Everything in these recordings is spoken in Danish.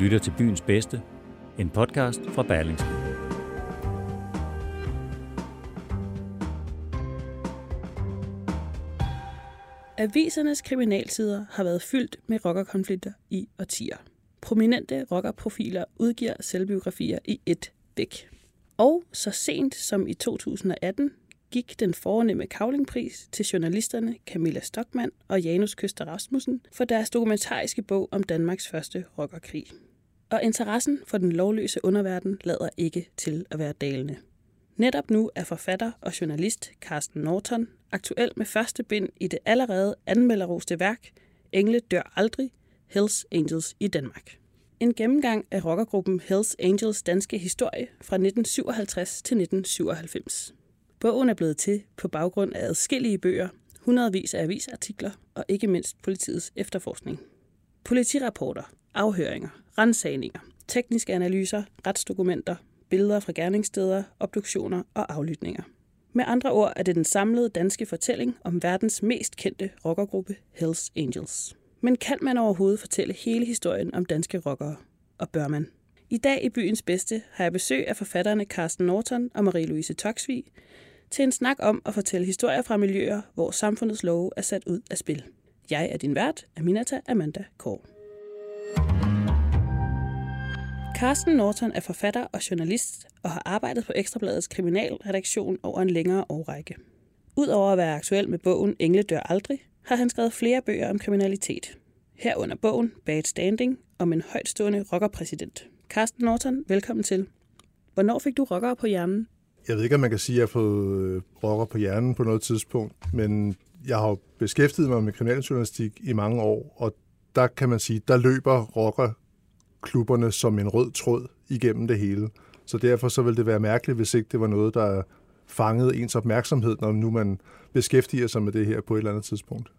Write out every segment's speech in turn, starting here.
lytter til Byens Bedste, en podcast fra Berlingske. Avisernes kriminalsider har været fyldt med rockerkonflikter i årtier. Prominente rockerprofiler udgiver selvbiografier i et væk. Og så sent som i 2018 gik den fornemme kavlingpris til journalisterne Camilla Stockmann og Janus Køster Rasmussen for deres dokumentariske bog om Danmarks første rockerkrig. Og interessen for den lovløse underverden lader ikke til at være dalende. Netop nu er forfatter og journalist Carsten Norton aktuel med første bind i det allerede anmelderoste værk Engle dør aldrig, Hells Angels i Danmark. En gennemgang af rockergruppen Hells Angels danske historie fra 1957 til 1997. Bogen er blevet til på baggrund af adskillige bøger, hundredvis af avisartikler og ikke mindst politiets efterforskning. Politirapporter, afhøringer, rensagninger, tekniske analyser, retsdokumenter, billeder fra gerningssteder, obduktioner og aflytninger. Med andre ord er det den samlede danske fortælling om verdens mest kendte rockergruppe Hells Angels. Men kan man overhovedet fortælle hele historien om danske rockere? Og bør man? I dag i Byens Bedste har jeg besøg af forfatterne Carsten Norton og Marie-Louise Toksvig til en snak om at fortælle historier fra miljøer, hvor samfundets love er sat ud af spil. Jeg er din vært, Aminata Amanda Kåre. Carsten Norton er forfatter og journalist og har arbejdet på Ekstrabladets kriminalredaktion over en længere årrække. Udover at være aktuel med bogen Engle dør aldrig, har han skrevet flere bøger om kriminalitet. Herunder bogen Bad Standing om en højtstående rockerpræsident. Carsten Norton, velkommen til. Hvornår fik du rockere på hjernen? Jeg ved ikke, om man kan sige, at jeg har fået øh, rocker på hjernen på noget tidspunkt, men jeg har beskæftiget mig med kriminaljournalistik i mange år, og der kan man sige, der løber rocker klubberne som en rød tråd igennem det hele. Så derfor så vil det være mærkeligt, hvis ikke det var noget, der fangede ens opmærksomhed, når nu man beskæftiger sig med det her på et eller andet tidspunkt.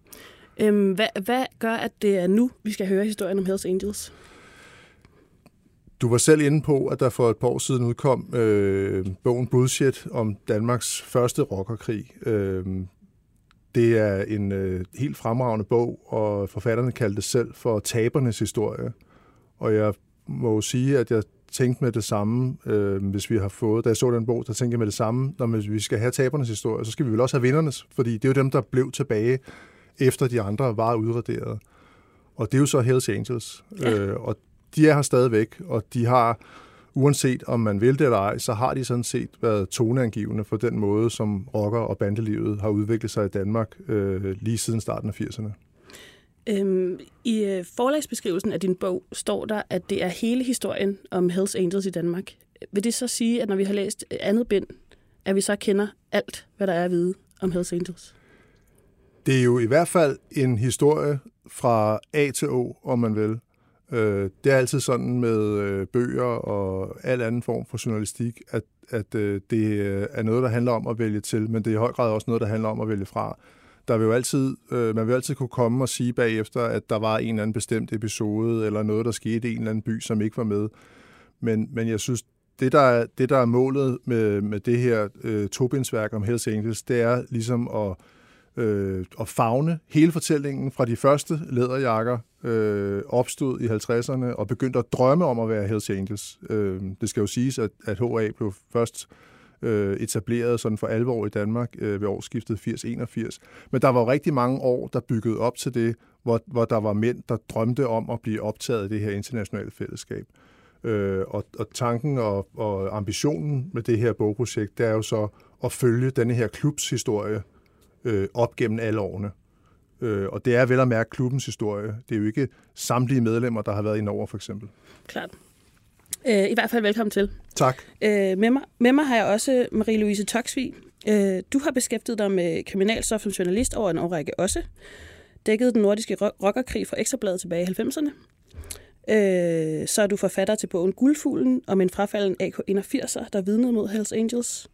Øhm, hvad, hvad gør, at det er nu, vi skal høre historien om Hells Angels? Du var selv inde på, at der for et par år siden udkom øh, bogen Bullshit om Danmarks første rockerkrig. Øh, det er en øh, helt fremragende bog, og forfatterne kaldte det selv for tabernes historie. Og jeg må sige, at jeg tænkte med det samme, øh, hvis vi har fået, da jeg så den bog, der tænkte jeg med det samme, når vi skal have tabernes historie, så skal vi vel også have vindernes, fordi det er jo dem, der blev tilbage, efter de andre var udraderet. Og det er jo så Hells Angels. Ja. Øh, og de er her stadigvæk, og de har, uanset om man vil det eller ej, så har de sådan set været toneangivende for den måde, som rocker- og bandelivet har udviklet sig i Danmark øh, lige siden starten af 80'erne. Øhm, I øh, forlagsbeskrivelsen af din bog står der, at det er hele historien om Hells Angels i Danmark. Vil det så sige, at når vi har læst andet bind, at vi så kender alt, hvad der er at vide om Hells Angels? Det er jo i hvert fald en historie fra A til O, om man vil. Øh, det er altid sådan med øh, bøger og al anden form for journalistik, at, at øh, det øh, er noget, der handler om at vælge til, men det er i høj grad også noget, der handler om at vælge fra der vil jo altid, øh, man vil altid kunne komme og sige bagefter, at der var en eller anden bestemt episode, eller noget, der skete i en eller anden by, som ikke var med. Men, men jeg synes, det der, er, det, der er målet med, med det her øh, tobindsværk om Hells Angels, det er ligesom at, øh, at fagne hele fortællingen fra de første læderjakker øh, opstod i 50'erne og begyndte at drømme om at være Hells Angels. Øh, det skal jo siges, at, at HA blev først øh, øh, etableret sådan for alvor i Danmark øh, ved årsskiftet 80-81. Men der var rigtig mange år, der byggede op til det, hvor, hvor der var mænd, der drømte om at blive optaget i det her internationale fællesskab. Øh, og, og tanken og, og ambitionen med det her bogprojekt, det er jo så at følge denne her klubs historie øh, op gennem alle årene. Øh, og det er vel at mærke klubbens historie. Det er jo ikke samtlige medlemmer, der har været i over, for eksempel. Klart. Øh, I hvert fald velkommen til. Tak. Øh, med, mig, med mig har jeg også Marie-Louise Toksvig. Øh, du har beskæftiget dig med kriminalstof som journalist over en årrække også. Dækket den nordiske rockerkrig fra Ekstrabladet tilbage i 90'erne. Øh, så er du forfatter til bogen Guldfuglen om en frafalden AK-81'er, der vidnede mod Hells Angels.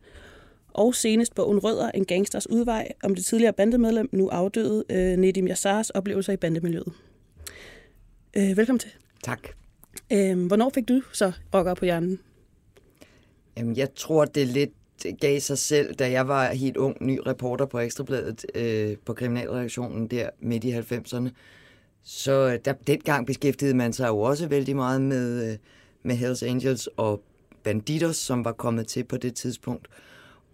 Og senest bogen Rødder, en gangsters udvej, om det tidligere bandemedlem, nu afdøde øh, Nedim Yassars oplevelser i bandemiljøet. Øh, velkommen til. Tak. Øh, hvornår fik du så rocker på hjernen? Jamen, jeg tror, det lidt gav sig selv, da jeg var helt ung, ny reporter på Ekstrabladet øh, på kriminalredaktionen der midt i 90'erne. Så øh, der, dengang beskæftigede man sig jo også vældig meget med, øh, med Hells Angels og Banditos, som var kommet til på det tidspunkt.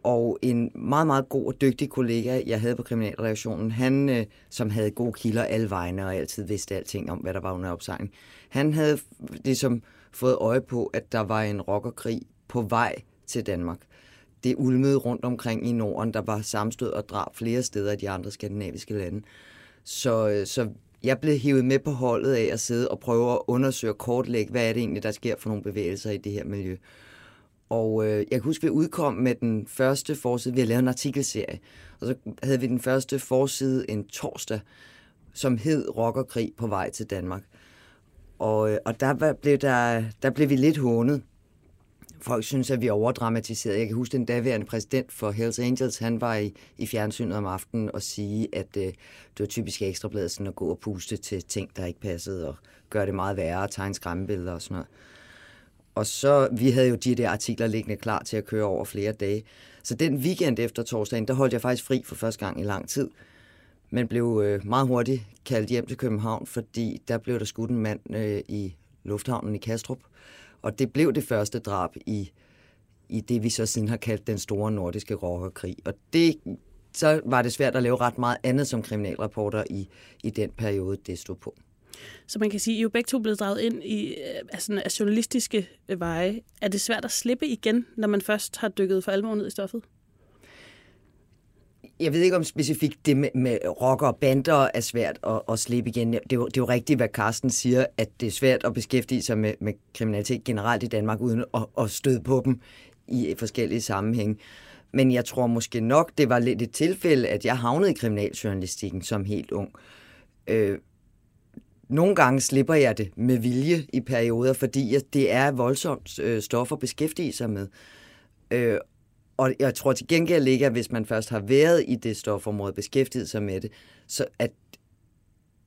Og en meget, meget god og dygtig kollega, jeg havde på kriminalreaktionen, han, øh, som havde gode kilder alle vegne og altid vidste alting om, hvad der var under opsejling, han havde ligesom fået øje på, at der var en rockerkrig på vej til Danmark. Det ulmede rundt omkring i Norden, der var samstød og drab flere steder i de andre skandinaviske lande. Så, øh, så jeg blev hivet med på holdet af at sidde og prøve at undersøge og kortlægge, hvad er det egentlig, der sker for nogle bevægelser i det her miljø. Og øh, jeg kan huske, at vi udkom med den første forside. Vi havde lavet en artikelserie, og så havde vi den første forside en torsdag, som hed Rockerkrig på vej til Danmark. Og, øh, og der, var, blev der, der blev vi lidt hånet. Folk synes, at vi overdramatiserede. Jeg kan huske, den daværende præsident for Hells Angels, han var i, i fjernsynet om aftenen og sige, at øh, det var typisk ekstrabladet sådan at gå og puste til ting, der ikke passede, og gøre det meget værre, og tegne skræmmebilleder og sådan noget. Og så, vi havde jo de der artikler liggende klar til at køre over flere dage. Så den weekend efter torsdagen, der holdt jeg faktisk fri for første gang i lang tid. Men blev øh, meget hurtigt kaldt hjem til København, fordi der blev der skudt en mand øh, i lufthavnen i Kastrup. Og det blev det første drab i, i det, vi så siden har kaldt den store nordiske rockerkrig. Og det, så var det svært at lave ret meget andet som kriminalreporter i, i den periode, det stod på. Så man kan sige, at I er jo begge to blevet draget ind i altså, af journalistiske øh, veje. Er det svært at slippe igen, når man først har dykket for alvor ned i stoffet? Jeg ved ikke om specifikt det med, med rocker og bander er svært at, at slippe igen. Det er, jo, det er jo rigtigt, hvad Carsten siger, at det er svært at beskæftige sig med, med kriminalitet generelt i Danmark, uden at, at støde på dem i forskellige sammenhænge. Men jeg tror måske nok, det var lidt et tilfælde, at jeg havnede i kriminaljournalistikken som helt ung. Øh, nogle gange slipper jeg det med vilje i perioder, fordi det er voldsomt øh, stof at beskæftige sig med. Øh, og jeg tror til gengæld ikke, at hvis man først har været i det stofområde, beskæftiget sig med det, så at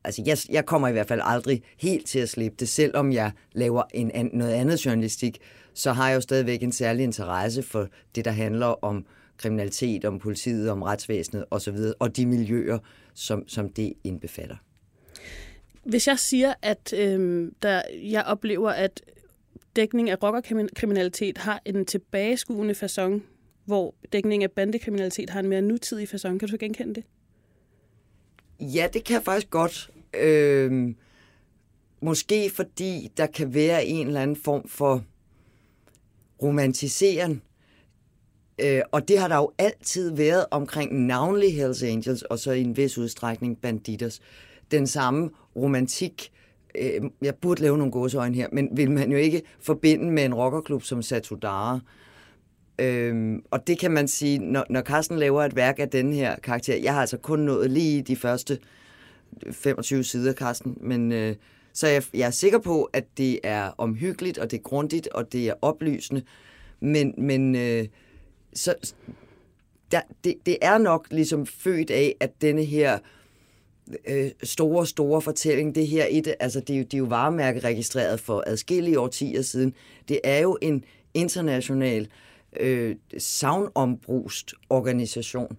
altså jeg, jeg kommer i hvert fald aldrig helt til at slippe det, selvom jeg laver en, an, noget andet journalistik, så har jeg jo stadigvæk en særlig interesse for det, der handler om kriminalitet, om politiet, om retsvæsenet osv., og de miljøer, som, som det indbefatter. Hvis jeg siger, at øh, der, jeg oplever, at dækning af rockerkriminalitet har en tilbageskuende façon, hvor dækning af bandekriminalitet har en mere nutidig façon, kan du genkende det? Ja, det kan jeg faktisk godt. Øh, måske fordi der kan være en eller anden form for romantiseren. Øh, og det har der jo altid været omkring navnlig Hells Angels, og så i en vis udstrækning Banditers. Den samme romantik, øh, jeg burde lave nogle gåseøjne her, men vil man jo ikke forbinde med en rockerklub som Satudara. Øhm, og det kan man sige, når, når Carsten laver et værk af den her karakter, jeg har altså kun nået lige de første 25 sider, Carsten, men øh, så jeg, jeg er sikker på, at det er omhyggeligt, og det er grundigt, og det er oplysende, men, men øh, så, der, det, det er nok ligesom født af, at denne her øh, store, store fortælling, det her, et, altså det er, jo, det er jo varemærkeregistreret for adskillige årtier siden, det er jo en international øh, savnombrust organisation,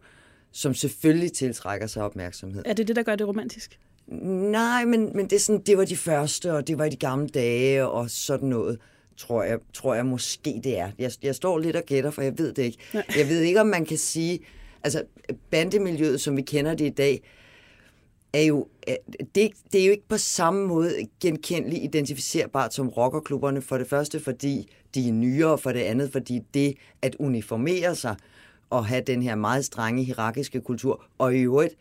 som selvfølgelig tiltrækker sig opmærksomhed. Er det det, der gør det romantisk? Nej, men, men det, er sådan, det var de første, og det var i de gamle dage, og sådan noget, tror jeg, tror jeg måske det er. Jeg, jeg står lidt og gætter, for jeg ved det ikke. Nej. Jeg ved ikke, om man kan sige, altså bandemiljøet, som vi kender det i dag, er jo, øh, det, det er jo ikke på samme måde genkendeligt identificerbart som rockerklubberne. For det første, fordi de er nyere, og for det andet, fordi det at uniformere sig og have den her meget strenge hierarkiske kultur, og i øvrigt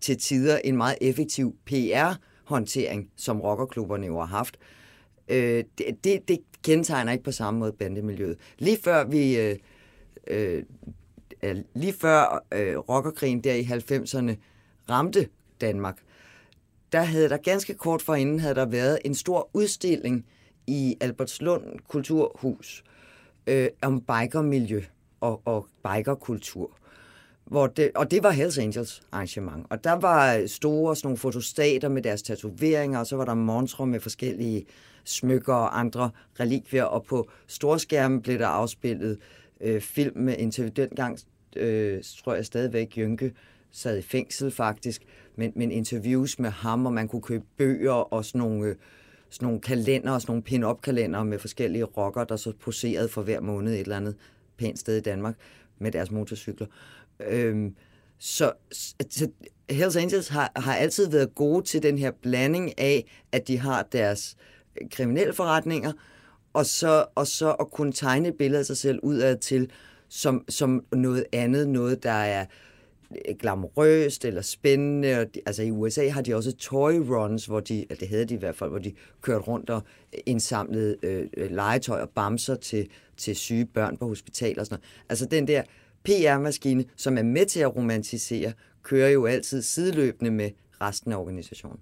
til tider en meget effektiv PR-håndtering, som rockerklubberne jo har haft, øh, det, det, det kendetegner ikke på samme måde bandemiljøet. Lige før vi... Øh, øh, lige før øh, rockerkrigen der i 90'erne ramte Danmark, der havde der ganske kort forinden havde der været en stor udstilling i Albertslund Kulturhus øh, om bikermiljø og, og bikerkultur. Hvor det, og det var Hells Angels arrangement. Og der var store sådan nogle fotostater med deres tatoveringer, og så var der montre med forskellige smykker og andre relikvier, og på storskærmen blev der afspillet øh, film med interview. Dengang øh, tror jeg stadigvæk Jynke sad i fængsel faktisk, men, men interviews med ham, og man kunne købe bøger og sådan nogle, øh, sådan nogle kalender, sådan nogle pin-up kalender med forskellige rockere, der så poserede for hver måned et eller andet pænt sted i Danmark med deres motorcykler. Øhm, så, så Hells Angels har, har altid været gode til den her blanding af, at de har deres kriminelle forretninger, og så, og så at kunne tegne et billede af sig selv udad til, som, som noget andet, noget der er glamorøst eller spændende. Og de, altså i USA har de også toy runs, hvor de, eller det hedder de i hvert fald, hvor de kørte rundt og indsamlede øh, legetøj og bamser til, til syge børn på hospitaler og sådan noget. Altså den der PR-maskine, som er med til at romantisere, kører jo altid sideløbende med resten af organisationen.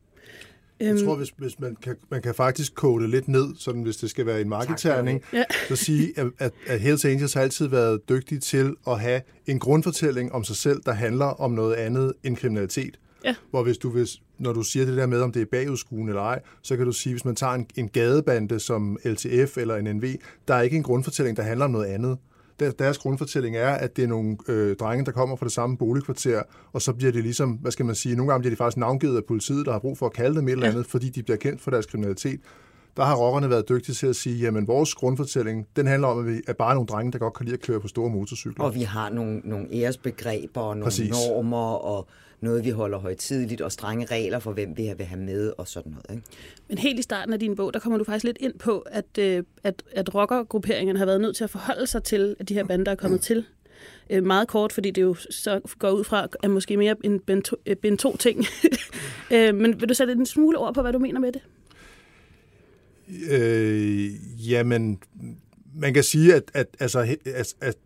Jeg Øhm, tror, hvis, hvis man, kan, man kan faktisk kode det lidt ned, sådan hvis det skal være en markedterning, Ja. så sige, at, at, at Hells Angels har altid været dygtige til at have en grundfortælling om sig selv, der handler om noget andet end kriminalitet. Ja. Hvor hvis du, hvis, når du siger det der med, om det er bagudskuende eller ej, så kan du sige, hvis man tager en, en gadebande som LTF eller en NV, der er ikke en grundfortælling, der handler om noget andet. Der- Deres grundfortælling er, at det er nogle øh, drenge, der kommer fra det samme boligkvarter, og så bliver det ligesom, hvad skal man sige, nogle gange bliver de faktisk navngivet af politiet, der har brug for at kalde dem et eller andet, fordi de bliver kendt for deres kriminalitet. Der har rockerne været dygtige til at sige, jamen vores grundfortælling, den handler om, at vi er bare nogle drenge, der godt kan lide at køre på store motorcykler. Og vi har nogle, nogle æresbegreber og nogle Præcis. Normer og noget, vi holder højtidligt, og strenge regler for, hvem vi vil have med og sådan noget. Ikke? Men helt i starten af din bog, der kommer du faktisk lidt ind på, at, øh, at, at rockergrupperingerne har været nødt til at forholde sig til, at de her bander er kommet til. Øh, meget kort, fordi det jo så går ud fra, at måske mere en bind to, øh, bind to ting. øh, men vil du sætte en smule ord på, hvad du mener med det? Øh, jamen, man kan sige, at, at, altså, at, at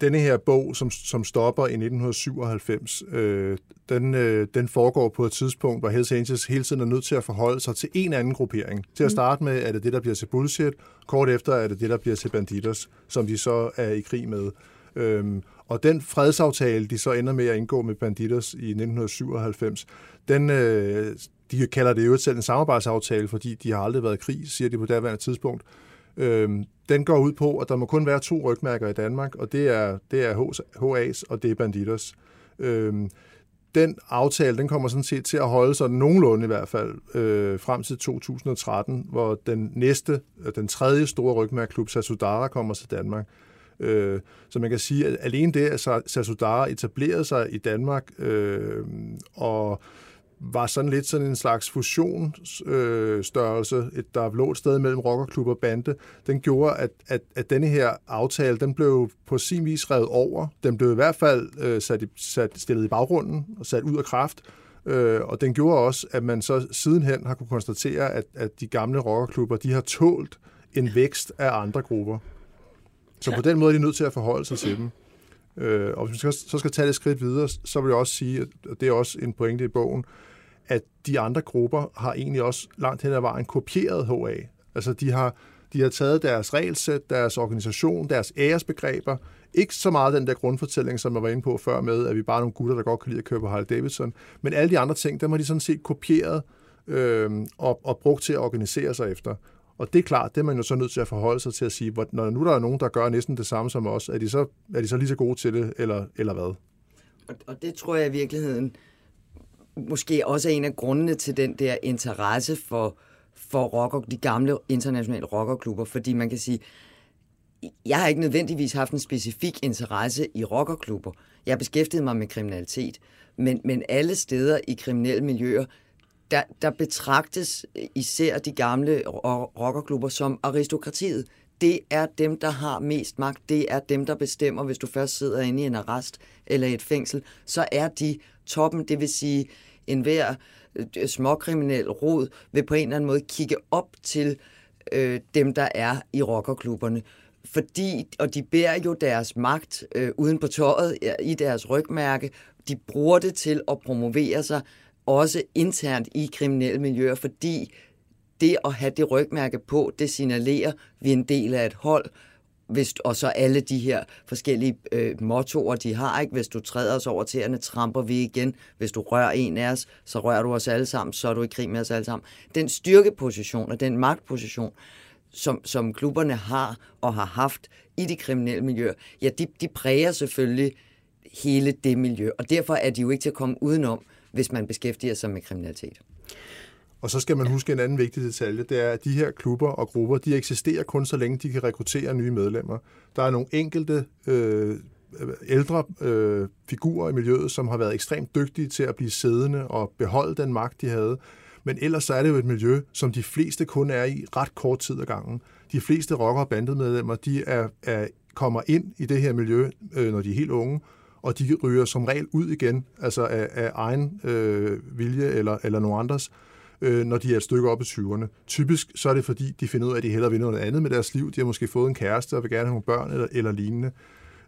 denne her bog, som, som stopper i 1997, øh, den, øh, den foregår på et tidspunkt, hvor Hells Angels hele tiden er nødt til at forholde sig til en anden gruppering. Til at starte med er det det, der bliver til Bullshit. Kort efter er det det, der bliver til Banditos, som de så er i krig med. Øhm, og den fredsaftale, de så ender med at indgå med Banditos i 1997, den, øh, de kalder det jo selv en samarbejdsaftale, fordi de har aldrig været i krig, siger de på daværende tidspunkt. Øhm, den går ud på, at der må kun være to rygmærker i Danmark, og det er, det er HA's, og det er Banditers. Øhm, den aftale, den kommer sådan set til at holde sig nogenlunde i hvert fald øh, frem til 2013, hvor den næste, øh, den tredje store rygmærklub, Sasudara, kommer til Danmark. Øh, så man kan sige, at alene det, at Sasudara etablerede sig i Danmark øh, og var sådan lidt sådan en slags fusionsstørrelse, øh, der lå et sted mellem rockerklub og bande, den gjorde, at, at, at denne her aftale, den blev på sin vis revet over. Den blev i hvert fald øh, sat, i, sat, stillet i baggrunden og sat ud af kraft. Øh, og den gjorde også, at man så sidenhen har kunne konstatere, at, at de gamle rockerklubber, de har tålt en vækst af andre grupper. Så på den måde er de nødt til at forholde sig til dem. Øh, og hvis vi skal, så skal tage det skridt videre, så vil jeg også sige, at det er også en pointe i bogen, at de andre grupper har egentlig også langt hen ad vejen kopieret HA. Altså de har, de har taget deres regelsæt, deres organisation, deres æresbegreber, ikke så meget den der grundfortælling, som jeg var inde på før med, at vi bare er nogle gutter, der godt kan lide at køre på Harley Davidson, men alle de andre ting, dem har de sådan set kopieret øh, og, og brugt til at organisere sig efter. Og det er klart, det er man jo så nødt til at forholde sig til at sige, hvor, når nu der er nogen, der gør næsten det samme som os, er de så, er de så lige så gode til det, eller, eller hvad? Og, og det tror jeg i virkeligheden måske også er en af grundene til den der interesse for, for rocker, de gamle internationale rockerklubber, fordi man kan sige, jeg har ikke nødvendigvis haft en specifik interesse i rockerklubber. Jeg har beskæftiget mig med kriminalitet, men, men alle steder i kriminelle miljøer, der, der betragtes øh, især de gamle rockerklubber som aristokratiet. Det er dem, der har mest magt. Det er dem, der bestemmer, hvis du først sidder inde i en arrest eller i et fængsel, så er de toppen, det vil sige enhver øh, småkriminel rod vil på en eller anden måde kigge op til øh, dem, der er i rockerklubberne. Fordi, og de bærer jo deres magt øh, uden på tøjet øh, i deres rygmærke. De bruger det til at promovere sig også internt i kriminelle miljøer, fordi det at have det rygmærke på, det signalerer, at vi er en del af et hold, hvis, og så alle de her forskellige øh, mottoer, de har. ikke. Hvis du træder os over tæerne, tramper vi igen. Hvis du rører en af os, så rører du os alle sammen, så er du i krig med os alle sammen. Den styrkeposition og den magtposition, som, som klubberne har og har haft i de kriminelle miljøer, ja, de, de præger selvfølgelig hele det miljø, og derfor er de jo ikke til at komme udenom, hvis man beskæftiger sig med kriminalitet. Og så skal man huske en anden vigtig detalje, det er, at de her klubber og grupper, de eksisterer kun så længe de kan rekruttere nye medlemmer. Der er nogle enkelte øh, ældre øh, figurer i miljøet, som har været ekstremt dygtige til at blive siddende og beholde den magt, de havde. Men ellers så er det jo et miljø, som de fleste kun er i ret kort tid ad gangen. De fleste rocker- og bandemedlemmer, de er, er, kommer ind i det her miljø, øh, når de er helt unge, og de ryger som regel ud igen, altså af, af egen øh, vilje eller, eller nogen andres øh, når de er et stykke op i 20'erne. Typisk så er det fordi, de finder ud af, at de hellere vil noget andet med deres liv. De har måske fået en kæreste og vil gerne have nogle børn eller, eller lignende.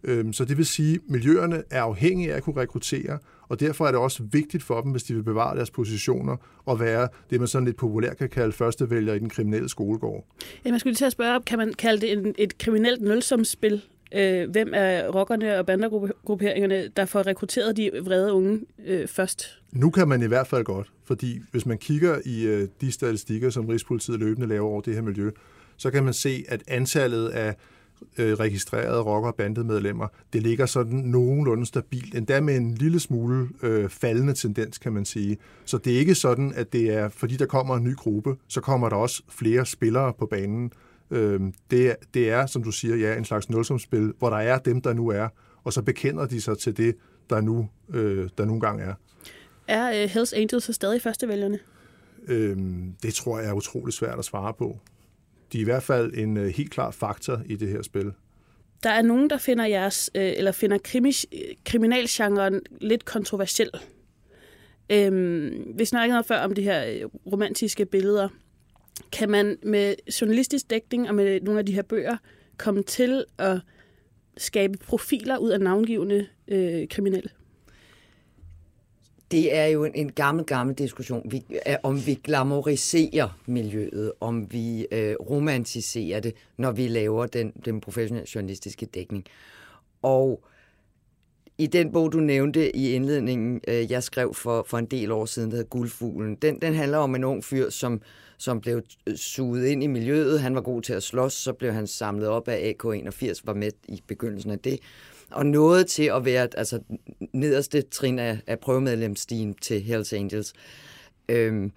Øh, så det vil sige, at miljøerne er afhængige af at kunne rekruttere, og derfor er det også vigtigt for dem, hvis de vil bevare deres positioner og være det, man sådan lidt populært kan kalde førstevælger i den kriminelle skolegård. Ja, man skulle lige til at spørge, kan man kalde det en, et kriminelt nulsumsspil? Øh, hvem er rockerne og bandergrupperingerne, der får rekrutteret de vrede unge øh, først? Nu kan man i hvert fald godt, fordi hvis man kigger i øh, de statistikker, som Rigspolitiet løbende laver over det her miljø, så kan man se, at antallet af øh, registrerede rocker- og bandemedlemmer, det ligger sådan nogenlunde stabilt, endda med en lille smule øh, faldende tendens, kan man sige. Så det er ikke sådan, at det er, fordi der kommer en ny gruppe, så kommer der også flere spillere på banen. Øh, det, det er, som du siger, ja, en slags nulsumspil, hvor der er dem, der nu er, og så bekender de sig til det, der nu, øh, der nogle gange er. Er uh, Hells Angels så stadig førstevælgerne? Øhm, det tror jeg er utrolig svært at svare på. De er i hvert fald en uh, helt klar faktor i det her spil. Der er nogen, der finder jeres, øh, eller finder krimi, kriminalgenren lidt kontroversiel. Øhm, vi snakkede før om de her øh, romantiske billeder. Kan man med journalistisk dækning og med nogle af de her bøger komme til at skabe profiler ud af navngivende øh, kriminelle? det er jo en, en gammel, gammel diskussion, vi, øh, om vi glamoriserer miljøet, om vi øh, romantiserer det, når vi laver den, den professionelle journalistiske dækning. Og i den bog, du nævnte i indledningen, øh, jeg skrev for, for en del år siden, der hedder Guldfuglen, den, den handler om en ung fyr, som, som blev øh, suget ind i miljøet. Han var god til at slås, så blev han samlet op af AK-81, var med i begyndelsen af det og nåede til at være altså, nederste trin af, af prøvemedlemsstigen til Hells Angels. Øhm,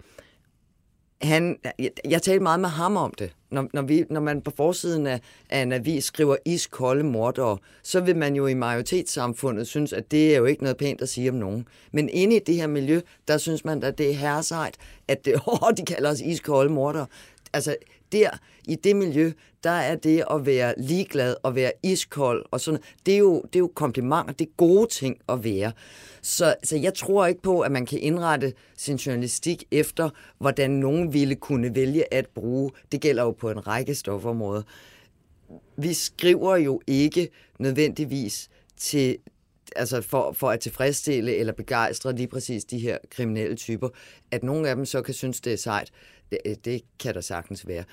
han, jeg, jeg talte meget med ham om det. Når, når, vi, når man på forsiden af, af en avis skriver iskolde mordere, så vil man jo i majoritetssamfundet synes, at det er jo ikke noget pænt at sige om nogen. Men inde i det her miljø, der synes man, at det er herresejt, at det, oh, de kalder os iskolde mordere. Altså, der, i det miljø, der er det at være ligeglad og være iskold og sådan det er jo, det er jo komplimenter, det er gode ting at være. Så, så jeg tror ikke på, at man kan indrette sin journalistik efter, hvordan nogen ville kunne vælge at bruge. Det gælder jo på en række stofområder. Vi skriver jo ikke nødvendigvis til, altså for, for at tilfredsstille eller begejstre lige præcis de her kriminelle typer, at nogle af dem så kan synes, det er sejt. Det, det kan der sagtens være.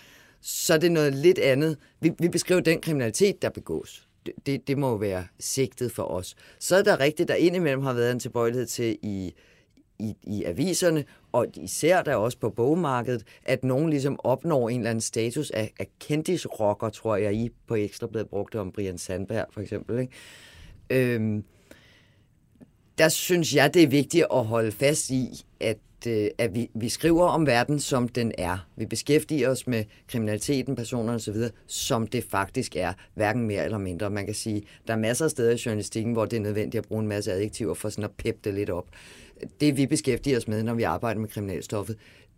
Så er det noget lidt andet. Vi, vi beskriver den kriminalitet, der begås. Det, det, det må jo være sigtet for os. Så er der rigtigt, der indimellem har været en tilbøjelighed til i, i, i aviserne, og især der også på bogmarkedet, at nogen ligesom opnår en eller anden status af, af kendisrocker, tror jeg, I på Ekstrabladet brugte om Brian Sandberg for eksempel. Ikke? Øhm, der synes jeg, det er vigtigt at holde fast i, øh, at vi, vi skriver om verden, som den er. Vi beskæftiger os med kriminaliteten, personerne osv., som det faktisk er, hverken mere eller mindre. Man kan sige, der er masser af steder i journalistikken, hvor det er nødvendigt at bruge en masse adjektiver for sådan at peppe det lidt op. Det vi beskæftiger os med, når vi arbejder med kriminalstoffet,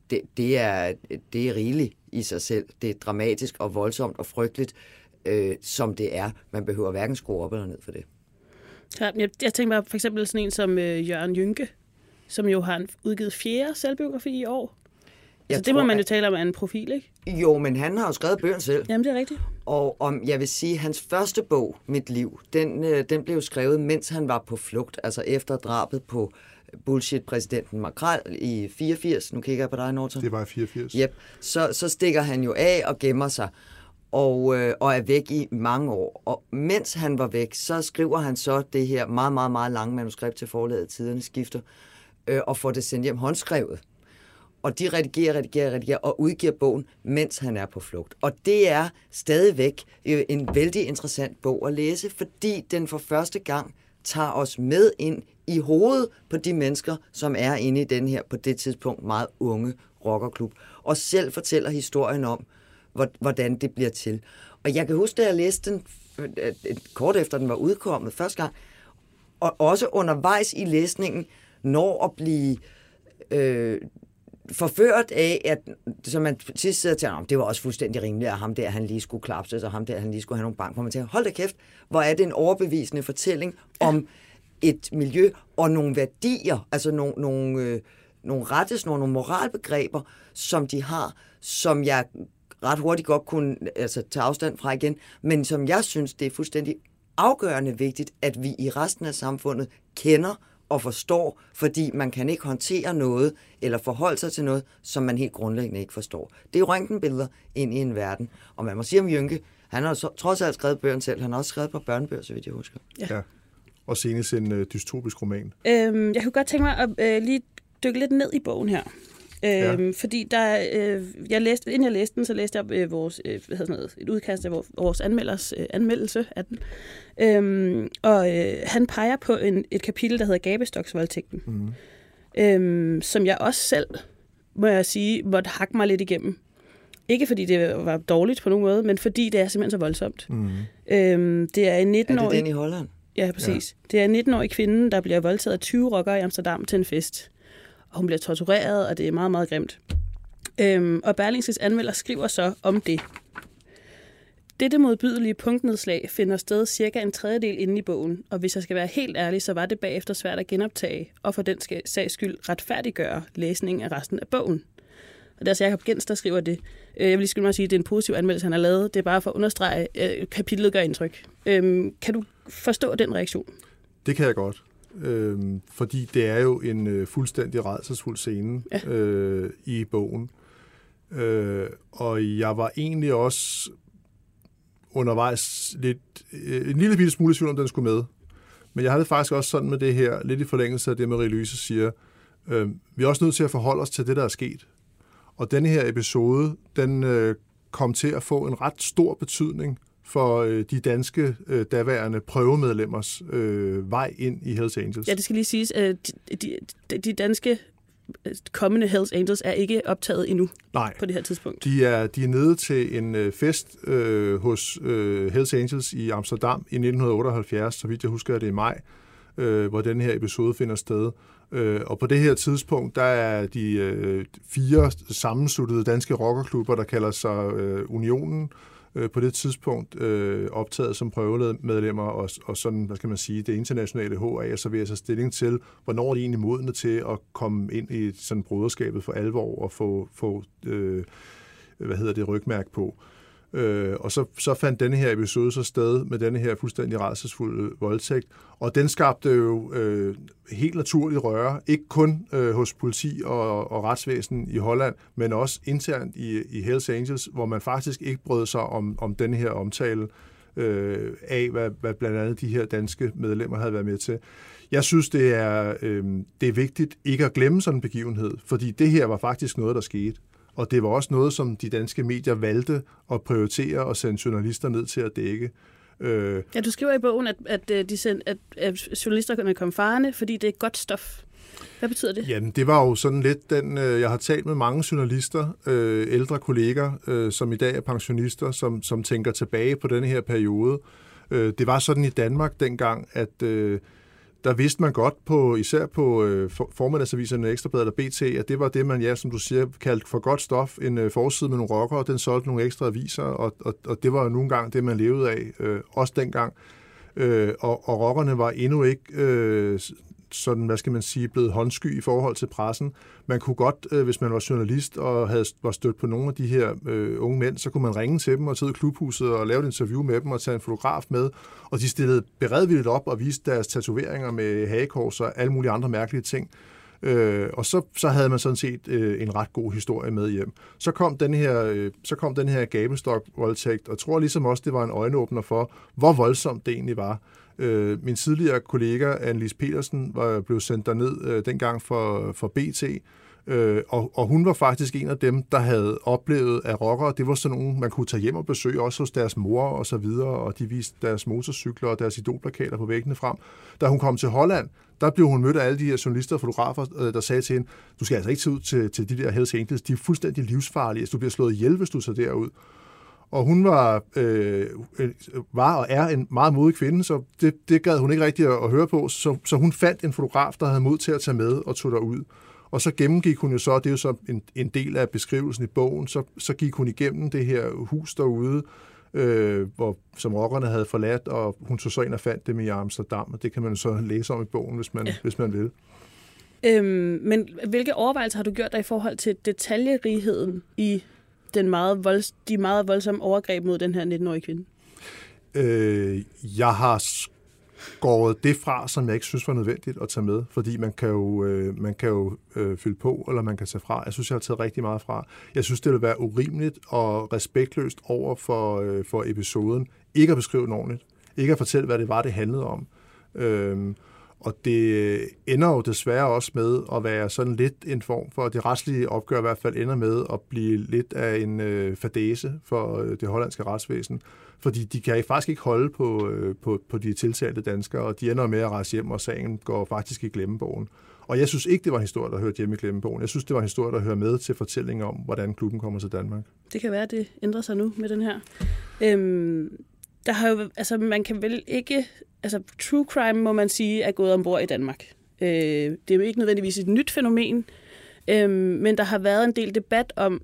det, det, er, det er rigeligt i sig selv. Det er dramatisk og voldsomt og frygteligt, øh, som det er. Man behøver hverken skrue op eller ned for det. Ja, jeg, jeg tænker bare for eksempel sådan en som øh, Jørgen Jynke, som jo har udgivet fjerde selvbiografi i år. Jeg Så det må tror, man jo at- tale om er en profil, ikke? Jo, men han har jo skrevet bøgerne selv. Jamen, det er rigtigt. Og om, jeg vil sige, hans første bog, Mit Liv, den, øh, den blev skrevet, mens han var på flugt, altså efter drabet på bullshit-præsidenten Makrel i 84. Nu kigger jeg på dig, Norton. Det var i 84. Yep. Så, så stikker han jo af og gemmer sig, og, øh, og er væk i mange år. Og mens han var væk, så skriver han så det her meget, meget, meget lange manuskript til forlaget Tiderne Skifter, øh, og får det sendt hjem håndskrevet. Og de redigerer, redigerer, redigerer og udgiver bogen, mens han er på flugt. Og det er stadigvæk øh, en vældig interessant bog at læse, fordi den for første gang tager os med ind i hovedet på de mennesker, som er inde i den her på det tidspunkt meget unge rockerklub, og selv fortæller historien om, hvordan det bliver til. Og jeg kan huske, da jeg læste den øh, øh, kort efter den var udkommet første gang, og også undervejs i læsningen når at blive øh, forført af, at så man til sidder tænker, "Nå, det var også fuldstændig rimeligt, at ham der, han lige skulle klapses, og ham der, han lige skulle have nogle bank. Hvor man tænker, hold da kæft, hvor er det en overbevisende fortælling om et miljø og nogle værdier, altså nogle, nogle, øh, nogle rettesnore, nogle moralbegreber, som de har, som jeg ret hurtigt godt kunne altså, tage afstand fra igen, men som jeg synes, det er fuldstændig afgørende vigtigt, at vi i resten af samfundet kender og forstår, fordi man kan ikke håndtere noget eller forholde sig til noget, som man helt grundlæggende ikke forstår. Det er jo røntgenbilleder ind i en verden. Og man må sige om Jynke, han har så, trods alt skrevet bøgerne selv. Han har også skrevet på børnebøger, så vidt jeg husker. Ja. Og senest en øh, dystopisk roman. Øhm, jeg kunne godt tænke mig at øh, lige dykke lidt ned i bogen her. Øhm, Ja. Fordi der, øh, jeg læste, inden jeg læste den, så læste jeg øh, vores, øh, hvad hedder sådan noget, et udkast af vores, vores anmelders øh, anmeldelse af den. Øhm, og øh, han peger på en, et kapitel, der hedder Gabestoksvoldtægten, Mm. øhm, som jeg også selv, må jeg sige, måtte hakke mig lidt igennem. Ikke fordi det var dårligt på nogen måde, men fordi det er simpelthen så voldsomt. Mm. Øhm, det er en Er det 19-årig... den i Holland? Ja, præcis. Ja. Det er en 19-årig kvinde, der bliver voldtaget af 20 rockere i Amsterdam til en fest. Og hun bliver tortureret, og det er meget, meget grimt. Øhm, og Berlingskes anmelder skriver så om det. Dette modbydelige punktnedslag finder sted cirka en tredjedel inde i bogen, og hvis jeg skal være helt ærlig, så var det bagefter svært at genoptage, og for den sags skyld retfærdiggøre læsningen af resten af bogen. Og det er altså Jacob Gens, der skriver det. Øh, jeg vil lige skynde mig at sige, at det er en positiv anmeldelse, han har lavet. Det er bare for at understrege, at kapitlet gør indtryk. Øhm, Kan du forstå den reaktion? Det kan jeg godt. Øhm, fordi det er jo en øh, fuldstændig redselsfuld scene Ja. øh, i bogen. Øh, og jeg var egentlig også undervejs lidt, øh, en lille bitte smule i tvivl, om den skulle med. Men jeg havde faktisk også sådan med det her, lidt i forlængelse af det, Marie-Louise siger. Øh, vi er også nødt til at forholde os til det, der er sket. Og denne her episode, den øh, kom til at få en ret stor betydning for øh, de danske øh, daværende prøvemedlemmers øh, vej ind i Hells Angels. Ja, det skal lige siges, at de, de, de danske kommende Hells Angels er ikke optaget endnu Nej, på det her tidspunkt. de er, de er nede til en øh, fest øh, hos øh, Hells Angels i Amsterdam i 1978, så vidt jeg husker, er det i maj, øh, hvor den her episode finder sted. Øh, og på det her tidspunkt, der er de øh, fire sammensluttede danske rockerklubber, der kalder sig øh, Unionen, øh, Øh, på det tidspunkt øh, optaget som prøvemedlemmer, og, og sådan, hvad skal man sige, det internationale HA, og så vil jeg så stilling til, hvornår er de egentlig modne til at komme ind i sådan broderskabet for alvor og få, få øh, hvad hedder det, rygmærk på. Øh, Øh, og så, så fandt denne her episode så sted med denne her fuldstændig rædselsfulde voldtægt, og den skabte jo øh, helt naturligt røre, ikke kun øh, hos politi og, og retsvæsen i Holland, men også internt i, i Hells Angels, hvor man faktisk ikke brød sig om, om denne her omtale øh, af, hvad, hvad blandt andet de her danske medlemmer havde været med til. Jeg synes, det er, øh, det er vigtigt ikke at glemme sådan en begivenhed, fordi det her var faktisk noget, der skete. Og det var også noget, som de danske medier valgte at prioritere og sende journalister ned til at dække. Øh, Ja, du skriver i bogen, at, at, øh, de send, at, at journalisterne kom farne, fordi det er godt stof. Hvad betyder det? Jamen, det var jo sådan lidt den, øh, jeg har talt med mange journalister, øh, ældre kolleger, øh, som i dag er pensionister, som, som tænker tilbage på denne her periode. Øh, det var sådan i Danmark dengang, at øh, der vidste man godt, på, især på øh, formiddagsaviserne Ekstrabladet og BT, at det var det, man, ja, som du siger, kaldte for godt stof. En øh, forside med nogle rockere, den solgte nogle ekstra aviser, og, og, og det var jo nogle gange det, man levede af, øh, også dengang. Øh, og, og rockerne var endnu ikke øh, sådan, hvad skal man sige, blevet håndsky i forhold til pressen. Man kunne godt, øh, hvis man var journalist og havde, var stødt på nogle af de her øh, unge mænd, så kunne man ringe til dem og sidde i klubhuset og lave et interview med dem og tage en fotograf med. Og de stillede beredvilligt op og viste deres tatoveringer med hagekors og alle mulige andre mærkelige ting. Øh, og så, så havde man sådan set øh, en ret god historie med hjem. Så kom den her, øh, så kom den her GameStop-voldtægt, og jeg tror ligesom også, det var en øjenåbner for, hvor voldsomt det egentlig var. Øh, min tidligere kollega, Annelise Petersen, var blevet sendt derned øh, dengang for, for BT, Øh, og, og hun var faktisk en af dem, der havde oplevet, at rockere, det var sådan nogen, man kunne tage hjem og besøge, også hos deres mor og så videre, og de viste deres motorcykler og deres idolplakater på væggene frem. Da hun kom til Holland, der blev hun mødt af alle de her journalister og fotografer, øh, der sagde til hende, du skal altså ikke tage ud til, til de der Hells Angels, de er fuldstændig livsfarlige, altså, du bliver slået ihjel, hvis du tager derud. Og hun var, øh, var og er en meget modig kvinde, så det, det gad hun ikke rigtig at, at høre på, så, så hun fandt en fotograf, der havde mod til at tage med og tog derud. Og så gennemgik hun jo så, det er jo så en, en del af beskrivelsen i bogen, så, så gik hun igennem det her hus derude, øh, hvor, som rockerne havde forladt, og hun tog så ind og fandt dem i Amsterdam, og det kan man så læse om i bogen, hvis man, ja. hvis man vil. Øhm, men hvilke overvejelser har du gjort dig i forhold til detaljerigheden i den meget volds, de meget voldsomme overgreb mod den her 19-årige kvinde? Øh, jeg har skåret det fra, som jeg ikke synes var nødvendigt at tage med, fordi man kan jo, øh, man kan jo øh, fylde på, eller man kan tage fra. Jeg synes, jeg har taget rigtig meget fra. Jeg synes, det ville være urimeligt og respektløst over for, øh, for episoden. Ikke at beskrive den ordentligt. Ikke at fortælle, hvad det var, det handlede om. Øh, og det øh, ender jo desværre også med at være sådan lidt en form for, det retslige opgør i hvert fald ender med at blive lidt af en øh, fadese for øh, det hollandske retsvæsen. Fordi de kan faktisk ikke holde på, øh, på, på de tiltalte danskere, og de ender med at rejse hjem, og sagen går faktisk i glemmebogen. Og jeg synes ikke, det var en historie, der hørte hjemme i glemmebogen. Jeg synes, det var en historie, der hører med til fortællingen om, hvordan klubben kommer til Danmark. Det kan være, at det ændrer sig nu med den her. Øhm, der har jo, altså man kan vel ikke, altså true crime må man sige er gået ombord i Danmark. Øh, det er jo ikke nødvendigvis et nyt fænomen, øh, men der har været en del debat om,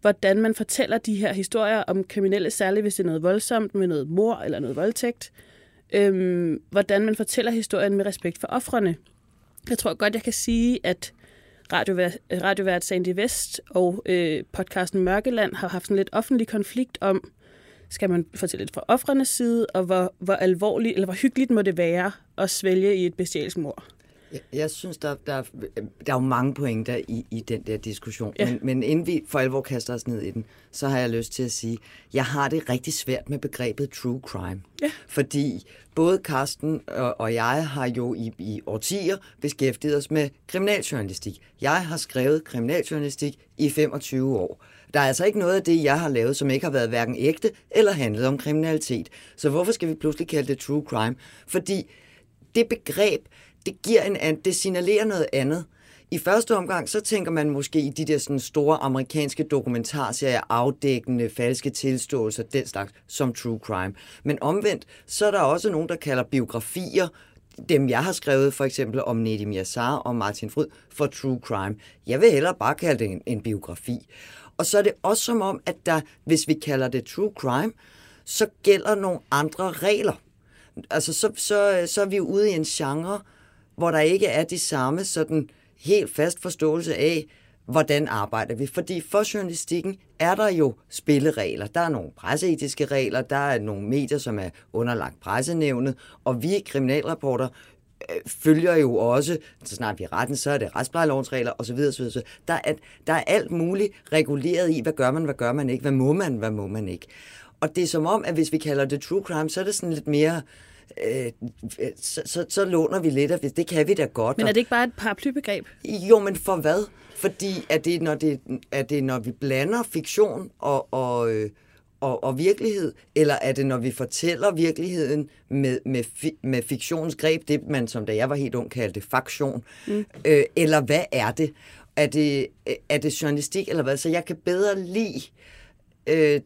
hvordan man fortæller de her historier om kriminelle, særligt hvis det er noget voldsomt med noget mor eller noget voldtægt. Øhm, hvordan man fortæller historien med respekt for offrene. Jeg tror godt, jeg kan sige, at radiovært Sandy Vest og øh, podcasten Mørkeland har haft en lidt offentlig konflikt om, skal man fortælle lidt fra offrenes side, og hvor, hvor alvorligt eller hvor hyggeligt må det være at svælge i et bestialsk mor? Jeg, jeg synes, der, der, der er jo mange pointer i, i den der diskussion. Ja. Men, men inden vi for alvor kaster os ned i den, så har jeg lyst til at sige, jeg har det rigtig svært med begrebet true crime. Ja. Fordi både Karsten og, og jeg har jo i, i årtier beskæftiget os med kriminaljournalistik. Jeg har skrevet kriminaljournalistik i 25 år. Der er altså ikke noget af det, jeg har lavet, som ikke har været hverken ægte eller handlet om kriminalitet. Så hvorfor skal vi pludselig kalde det true crime? Fordi det begreb, det, giver en anden, det signalerer noget andet. I første omgang, så tænker man måske i de der sådan store amerikanske dokumentarserier, afdækkende, falske tilståelser, den slags, som true crime. Men omvendt, så er der også nogen, der kalder biografier, dem jeg har skrevet for eksempel om Nedim Yassar og Martin Fryd, for true crime. Jeg vil hellere bare kalde det en, en biografi. Og så er det også som om, at der, hvis vi kalder det true crime, så gælder nogle andre regler. Altså, så, så, så er vi ude i en genre, hvor der ikke er de samme sådan helt fast forståelse af, hvordan arbejder vi. Fordi for journalistikken er der jo spilleregler. Der er nogle presseetiske regler, der er nogle medier, som er underlagt pressenævnet, og vi kriminalreporter Øh, følger jo også, så snart vi er retten, så er det retsplejelovens regler osv. osv. Der, er, der er alt muligt reguleret i, hvad gør man, hvad gør man ikke, hvad må man, hvad må man ikke. Og det er som om, at hvis vi kalder det true crime, så er det sådan lidt mere... Øh, så, så, så låner vi lidt af det. Det kan vi da godt. Men er det ikke bare et paraplybegreb? Jo, men for hvad? Fordi er det, når, det, er det, når vi blander fiktion og, og, øh, og, og virkelighed, eller er det, når vi fortæller virkeligheden med, med, fi, med fiktionens greb, det man som da jeg var helt ung kaldte faktion, mm. øh, eller hvad er det? Er det, er det journalistik, eller hvad? Så jeg kan bedre lide øh,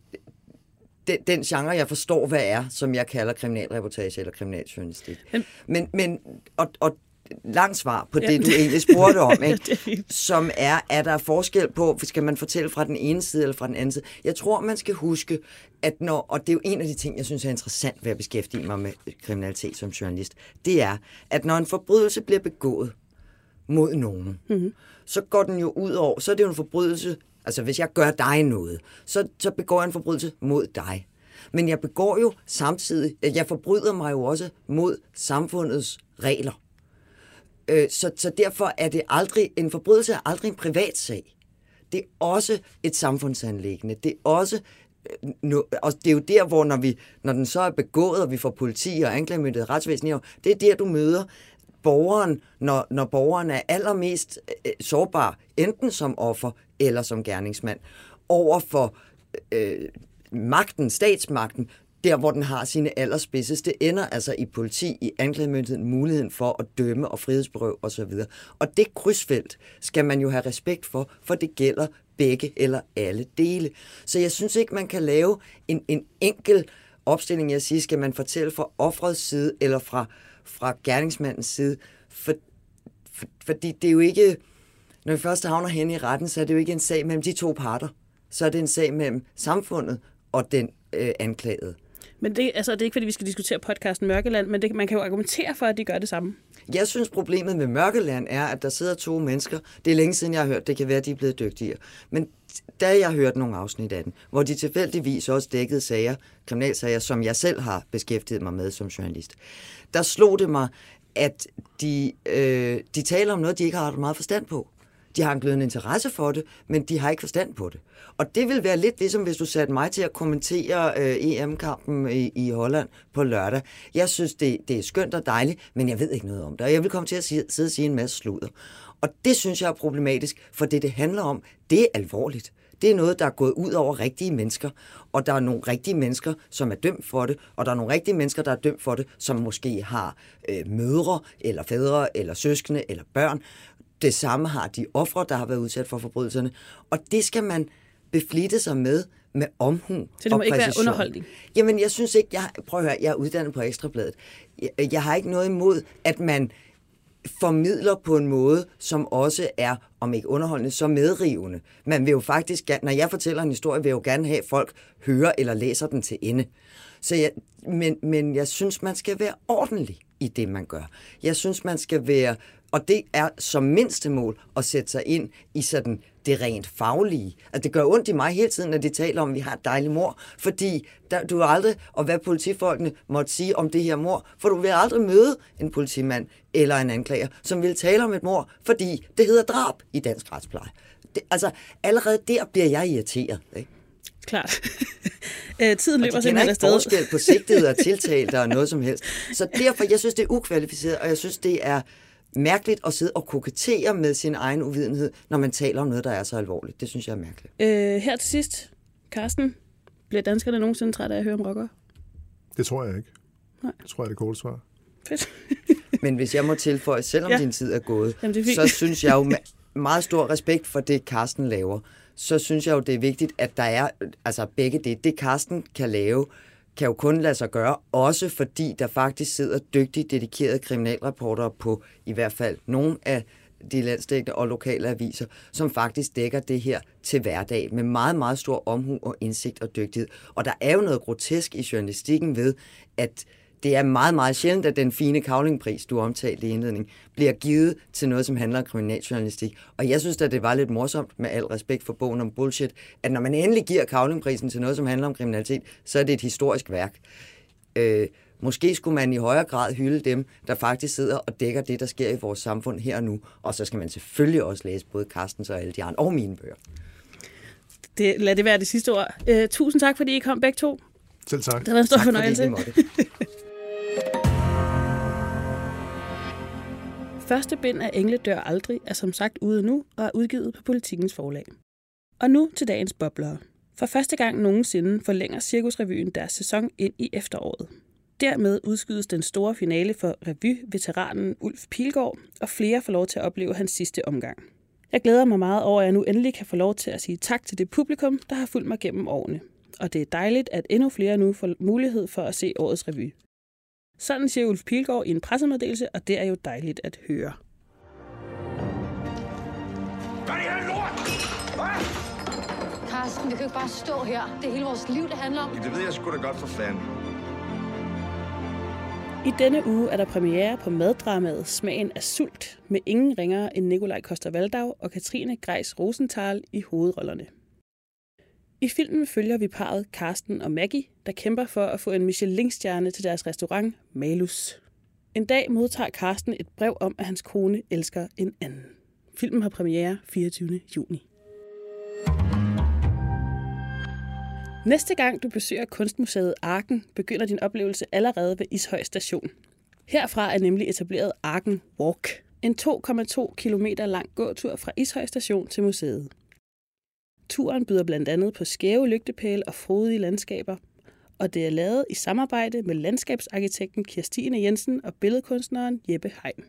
den, den genre, jeg forstår, hvad er, som jeg kalder kriminalreportage eller kriminaljournalistik. Men, men og, og langt svar på det, du egentlig spurgte om, ikke? er som er, er der forskel på, skal man fortælle fra den ene side eller fra den anden side? Jeg tror, man skal huske, at når, og det er jo en af de ting, jeg synes er interessant ved at beskæftige mig med kriminalitet som journalist, det er, at når en forbrydelse bliver begået mod nogen, mm-hmm. så går den jo ud over, så er det jo en forbrydelse, altså hvis jeg gør dig noget, så, så begår jeg en forbrydelse mod dig. Men jeg begår jo samtidig, øh, jeg forbryder mig jo også mod samfundets regler. Øh, så, så derfor er det aldrig, en forbrydelse er aldrig en privat sag. Det er også et samfundsanlæggende. Det er også øh, nu, og det er jo der, hvor når, vi, når den så er begået, og vi får politi og anklagemyndighed og retsvæsen, det er der, du møder borgeren, når, når borgeren er allermest øh, øh, sårbar, enten som offer eller som gerningsmand, over for øh, magten, statsmagten, der hvor den har sine allerspidseste ender, altså i politi, i anklagemyndigheden, muligheden for at dømme og frihedsberøve osv. Og det krydsfelt skal man jo have respekt for, for det gælder begge eller alle dele. Så jeg synes ikke, man kan lave en, en enkel opstilling, jeg siger, skal man fortælle fra offrets side eller fra, fra gerningsmandens side, for, for, fordi det er jo ikke, når vi først havner hen i retten, så er det jo ikke en sag mellem de to parter. Så er det en sag mellem samfundet og den øh, anklagede. Men det, altså, det er ikke, fordi vi skal diskutere podcasten Mørkeland, men det, man kan jo argumentere for, at de gør det samme. Jeg synes, problemet med Mørkeland er, at der sidder to mennesker. Det er længe siden, jeg har hørt. Det kan være, at de er blevet dygtigere. Men da jeg hørte nogle afsnit af den, hvor de tilfældigvis også dækkede sager, kriminalsager, som jeg selv har beskæftiget mig med som journalist, der slog det mig, at de, øh, de taler om noget, de ikke har ret meget forstand på. De har en glødende interesse for det, men de har ikke forstand på det. Og det vil være lidt ligesom, hvis du satte mig til at kommentere øh, EM-kampen i, i Holland på lørdag. Jeg synes, det, det er skønt og dejligt, men jeg ved ikke noget om det. Og jeg vil komme til at sige, sidde og sige en masse sludder. Og det synes jeg er problematisk, for det, det handler om, det er alvorligt. Det er noget, der er gået ud over rigtige mennesker, og der er nogle rigtige mennesker, som er dømt for det, og der er nogle rigtige mennesker, der er dømt for det, som måske har øh, mødre, eller fædre, eller søskende, eller børn. Det samme har de ofre, der har været udsat for forbrydelserne. Og det skal man beflitte sig med med omhu Så det må og ikke være præcision. underholdning? Jamen, jeg synes ikke, jeg, prøv at høre, jeg er uddannet på Ekstrabladet. Jeg, jeg har ikke noget imod, at man formidler på en måde, som også er, om ikke underholdende, så medrivende. Man vil jo faktisk, når jeg fortæller en historie, vil jeg jo gerne have, at folk hører eller læser den til ende. Så jeg, men, men jeg synes, man skal være ordentlig i det, man gør. Jeg synes, man skal være, og det er som mindste mål at sætte sig ind i sådan det rent faglige. Altså, det gør ondt i mig hele tiden, når de taler om, at vi har et dejligt mor, fordi der, du aldrig, og hvad politifolkene måtte sige om det her mor, for du vil aldrig møde en politimand eller en anklager, som vil tale om et mor, fordi det hedder drab i dansk retspleje. Det, altså, allerede der bliver jeg irriteret. Ikke? Klart. øh, tiden Og løber de kender simpelthen ikke afsted. forskel på sigtet og tiltalt og noget som helst. Så derfor, jeg synes, det er ukvalificeret, og jeg synes, det er mærkeligt at sidde og kokettere med sin egen uvidenhed, når man taler om noget, der er så alvorligt. Det synes jeg er mærkeligt. Øh, her til sidst, Carsten, bliver danskerne nogensinde trætte af at høre om rockere? Det tror jeg ikke. Nej. Det tror jeg er det korte svar. Fedt. Men hvis jeg må tilføje, selvom Ja. din tid er gået, Jamen, det er så synes jeg jo med meget stor respekt for det, Karsten laver, så synes jeg jo, det er vigtigt, at der er altså begge det. Det, Karsten kan lave, kan jo kun lade sig gøre, også fordi der faktisk sidder dygtige, dedikerede kriminalreportere på i hvert fald nogle af de landstækkende og lokale aviser, som faktisk dækker det her til hverdag med meget, meget stor omhu og indsigt og dygtighed. Og der er jo noget grotesk i journalistikken ved, at det er meget, meget sjældent, at den fine kavlingpris, du omtalte i indledning, bliver givet til noget, som handler om kriminaljournalistik. Og jeg synes at det var lidt morsomt, med al respekt for bogen om bullshit, at når man endelig giver kavlingprisen til noget, som handler om kriminalitet, så er det et historisk værk. Øh, måske skulle man i højere grad hylde dem, der faktisk sidder og dækker det, der sker i vores samfund her og nu. Og så skal man selvfølgelig også læse både Carstens og alle de andre, og mine bøger. Det, lad det være det sidste ord. Øh, tusind tak, fordi I kom begge to. Selv tak. Det har været en stor Tak fordi fornøjelse. I Første bind af Engle dør aldrig er som sagt ude nu og er udgivet på Politikens forlag. Og nu til dagens boblere. For første gang nogensinde forlænger Cirkusrevyen deres sæson ind i efteråret. Dermed udskydes den store finale for revy-veteranen Ulf Pilgaard, og flere får lov til at opleve hans sidste omgang. Jeg glæder mig meget over, at jeg nu endelig kan få lov til at sige tak til det publikum, der har fulgt mig gennem årene. Og det er dejligt, at endnu flere nu får mulighed for at se årets revy. Sådan siger Ulf Pilgaard i en pressemeddelelse, og det er jo dejligt at høre. Gør det her lort! Hvad? Karsten, vi kan jo ikke bare stå her. Det er hele vores liv, det handler om. Det ved jeg sgu da godt for fanden. I denne uge er der premiere på maddramaet Smagen af sult, med ingen ringere end Nikolaj Koster Valdau og Katrine Greis Rosenthal i hovedrollerne. I filmen følger vi parret Karsten og Maggie, der kæmper for at få en Michelin-stjerne til deres restaurant Malus. En dag modtager Karsten et brev om, at hans kone elsker en anden. Filmen har premiere 24. juni. Næste gang du besøger Kunstmuseet Arken, begynder din oplevelse allerede ved Ishøj Station. Herfra er nemlig etableret Arken Walk, en 2,2 km lang gåtur fra Ishøj Station til museet. Turen byder blandt andet på skæve lygtepæle og frodige landskaber, og det er lavet i samarbejde med landskabsarkitekten Kirstine Jensen og billedkunstneren Jeppe Heim.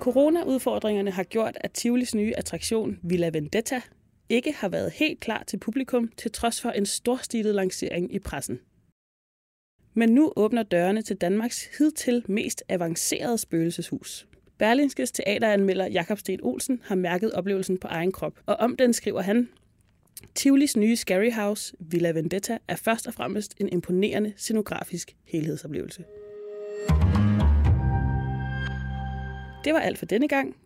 Corona-udfordringerne har gjort, at Tivolis nye attraktion Villa Vendetta ikke har været helt klar til publikum, til trods for en storstilet lancering i pressen. Men nu åbner dørene til Danmarks hidtil mest avancerede spøgelseshus. Berlingskes teateranmelder Jakob Sten Olsen har mærket oplevelsen på egen krop, og om den skriver han, Tivolis nye Scary House, Villa Vendetta, er først og fremmest en imponerende scenografisk helhedsoplevelse. Det var alt for denne gang.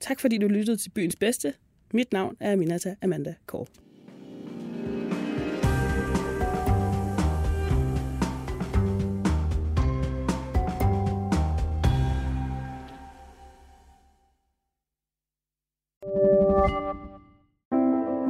Tak fordi du lyttede til Byens Bedste. Mit navn er Aminata Amanda Kåre.